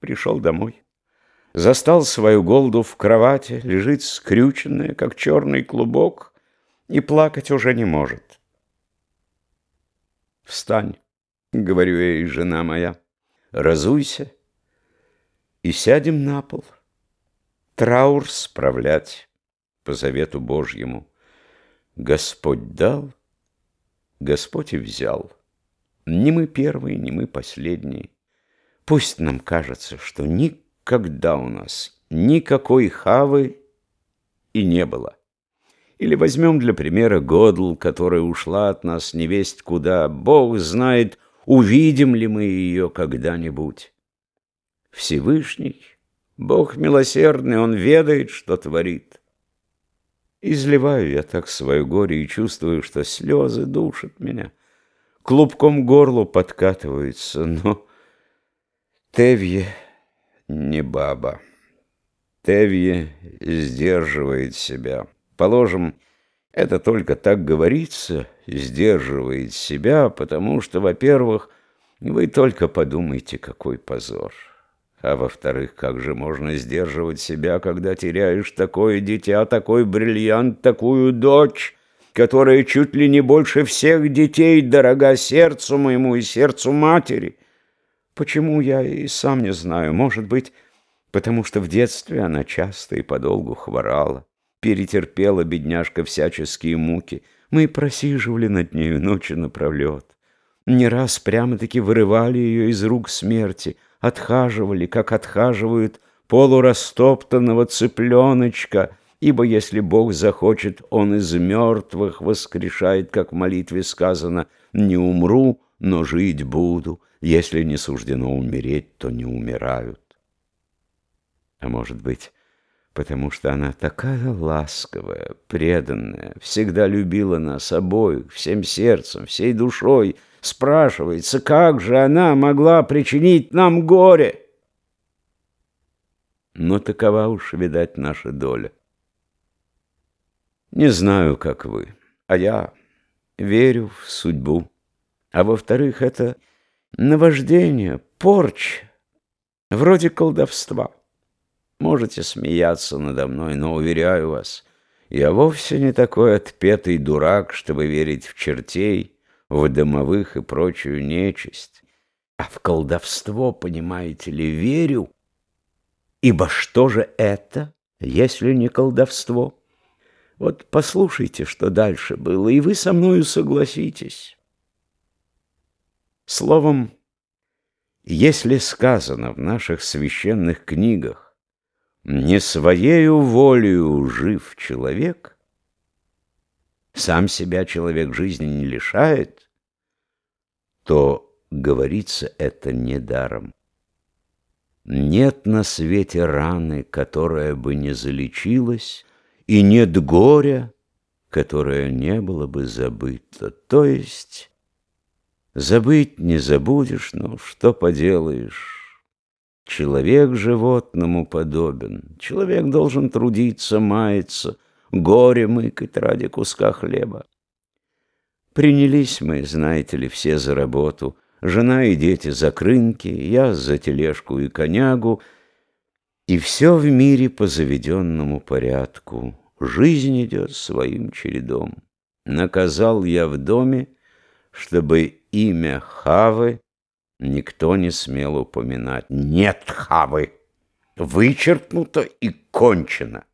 Пришел домой. Застал свою голду в кровати, лежит скрюченная, как черный клубок, и плакать уже не может. «Встань», — говорю ей, жена моя, — «разуйся и сядем на пол. Траур справлять по завету Божьему. Господь дал, Господь и взял. Не мы первые, не мы последние. Пусть нам кажется, что никогда у нас никакой хавы и не было. Или возьмем для примера Годл, которая ушла от нас невесть куда. Бог знает, увидим ли мы ее когда-нибудь. Всевышний, Бог милосердный, Он ведает, что творит. Изливаю я так свое горе и чувствую, что слезы душат меня. Клубком горлу подкатываются, но Тевье не баба. Тевье сдерживает себя. Положим, это только так говорится, сдерживает себя, потому что, во-первых, вы только подумайте, какой позор. А во-вторых, как же можно сдерживать себя, когда теряешь такое дитя, такой бриллиант, такую дочь, которая чуть ли не больше всех детей дорога сердцу моему и сердцу матери? Почему, я и сам не знаю. Может быть, потому что в детстве она часто и подолгу хворала. Перетерпела бедняжка всяческие муки. Мы просиживали над нею ночи напролет. Не раз прямо-таки вырывали ее из рук смерти, отхаживали, как отхаживают полурастоптанного цыпленочка, ибо если Бог захочет, Он из мертвых воскрешает, как в молитве сказано, «Не умру, но жить буду». Если не суждено умереть, то не умирают. А может быть, потому что она такая ласковая, преданная, всегда любила нас обоих, всем сердцем, всей душой, спрашивается, как же она могла причинить нам горе? Но такова уж, видать, наша доля. Не знаю, как вы, а я верю в судьбу. А во-вторых, это наваждение, порч, вроде колдовства. Можете смеяться надо мной, но, уверяю вас, я вовсе не такой отпетый дурак, чтобы верить в чертей, в домовых и прочую нечисть. А в колдовство, понимаете ли, верю. Ибо что же это, если не колдовство? Вот послушайте, что дальше было, и вы со мною согласитесь. Словом, если сказано в наших священных книгах «не своею волею жив человек», сам себя человек жизни не лишает, то говорится это недаром. Нет на свете раны, которая бы не залечилась, и нет горя, которое не было бы забыто. То есть Забыть не забудешь, но что поделаешь. Человек животному подобен. Человек должен трудиться, маяться, горе мыкать ради куска хлеба. Принялись мы, знаете ли, все за работу. Жена и дети за крынки, я за тележку и конягу. И все в мире по заведенному порядку. Жизнь идет своим чередом. Наказал я в доме, чтобы имя Хавы никто не смел упоминать. Нет Хавы! Вычеркнуто и кончено.